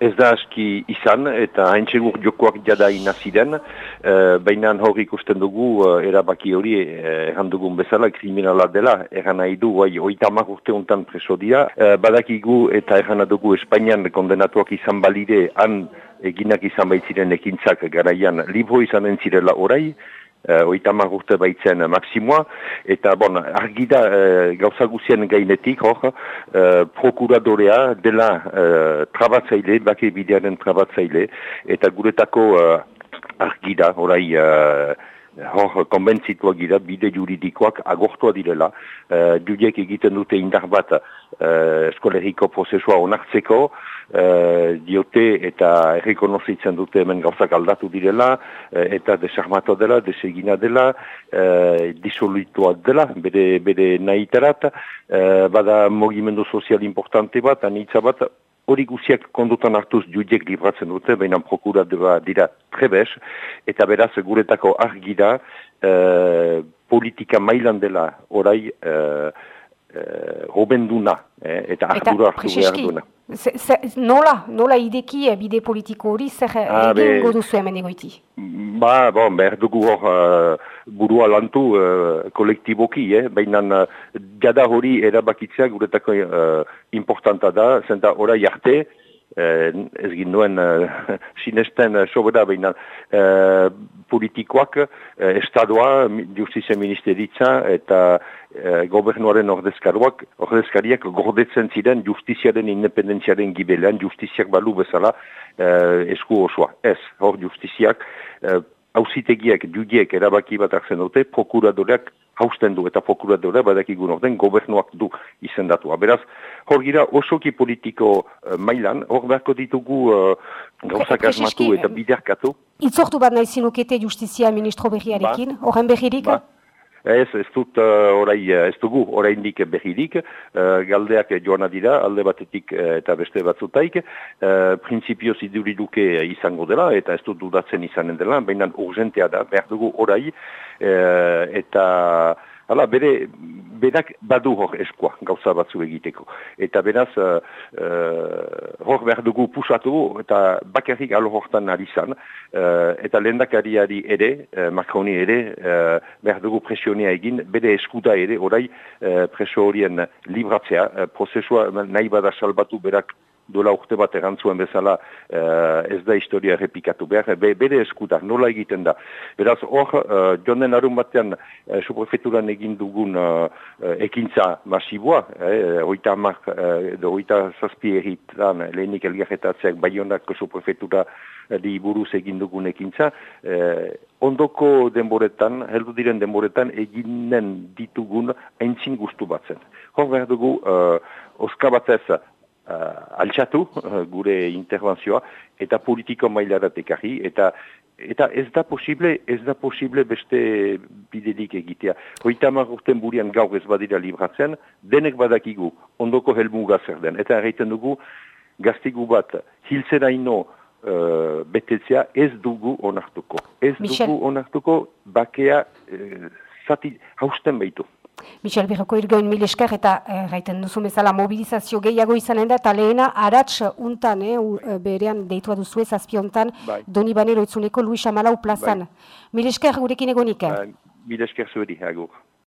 Ez da aski izan eta haintsegur jokoak jada inaziren, e, baina hori ikusten dugu e, erabaki hori erran dugun bezala kriminala dela, erran nahi du, oi, oitamak urte untan preso dira, e, badakigu eta erran dugu Espainian kondenatuak izan balide, han eginak izan baitziren ekintzak garaian. Libro izan entzirela orai, uh, oita urte baitzen maksimoa, eta bon, argida uh, gauza guzien gainetik, hor, uh, prokuradorea dela uh, trabatzaile, bake bidearen trabatzaile, eta guretako uh, argida, orai, uh, hor, konbentzituak gira, bide juridikoak agortua direla, uh, dudiek egiten dute indar bat uh, eskoleriko prozesua onartzeko, uh, diote eta errekonozitzen dute hemen gauzak aldatu direla, uh, eta desarmatu dela, desegina dela, uh, disolutua dela, bere, bere nahi uh, bada mogimendu sozial importante bat, anitza bat, hori guziak kondutan hartuz judiek libratzen dute, baina prokuradua dira trebez, eta beraz guretako argira uh, politika mailan dela orai uh, uh, eta ardura hartu behar duna. Nola, nola ideki bide politiko hori zer ah, egin goduzu hemen egoiti? Ba, bon, behar dugu hor uh, burua lantu uh, kolektiboki, eh? baina uh, jada hori erabakitzea guretako uh, importanta da, zenta orai arte, eh, ez ginduen uh, sinesten uh, sobera behinan uh, politikoak uh, estadoa, justizia ministeritza eta uh, gobernuaren ordezkaruak, ordezkariak gordetzen ziren justiziaren independentziaren gibelean, justiziak balu bezala uh, esku osoa. Ez, hor justiziak uh, hausitegiak, judiek erabaki bat hartzen dute, prokuradoreak hausten du eta prokuradorea badakigun orden gobernuak du izendatua. Beraz, hor gira osoki politiko uh, mailan, hor beharko ditugu uh, gauzak asmatu eta biderkatu. Itzortu bat nahi zinukete justizia ministro berriarekin, ba. horren berririk? Ba. Ez, ez dut uh, orai, ez dugu oraindik berririk, uh, galdeak joan dira, alde batetik eta beste batzutaik, uh, prinsipio ziduri duke izango dela, eta ez dut dudatzen izanen dela, baina urgentea da, behar dugu orai, uh, eta hala, bere, berak badu hor eskoa gauza batzu egiteko. Eta beraz, uh, hor behar dugu pusatu eta bakarrik alo hortan ari zan. Uh, eta lehendakariari ere, uh, Macroni ere, uh, behar dugu presionia egin, bere eskuda ere, orai uh, presio horien libratzea, uh, prozesua nahi bada salbatu berak dola urte bat erantzuen bezala uh, ez da historia errepikatu behar, be, bere eskuda, nola egiten da. Beraz, hor, uh, jonen arun batean, uh, suprefeturan egin dugun uh, ekintza masiboa, eh, oita amak, uh, oita zazpi erritan, lehenik elgarretatzeak baionako suprefetura di buruz egin dugun ekintza, ondoko denboretan, heldu diren denboretan, eginen ditugun aintzin guztu batzen. Hor behar dugu, uh, oska batez, uh, altxatu uh, gure intervenzioa eta politiko mailarat ekarri eta eta ez da posible ez da posible beste bidelik egitea. Hoita urten burian gaur ez badira libratzen, denek badakigu ondoko helmuga zer den. Eta erraiten dugu gaztigu bat hilzera ino uh, betetzea ez dugu onartuko. Ez dugu onartuko bakea uh, zati hausten behitu. Michel Birroko irgoin mil esker eta gaiten eh, duzu bezala mobilizazio gehiago izanen da, eta lehena aratz untan, eh, eh berean deitua duzu ez azpiontan, bai. doni banero itzuneko Luis Amalau plazan. Bai. Mil esker gurekin egonik. Bai. Mil esker zuedi, agur.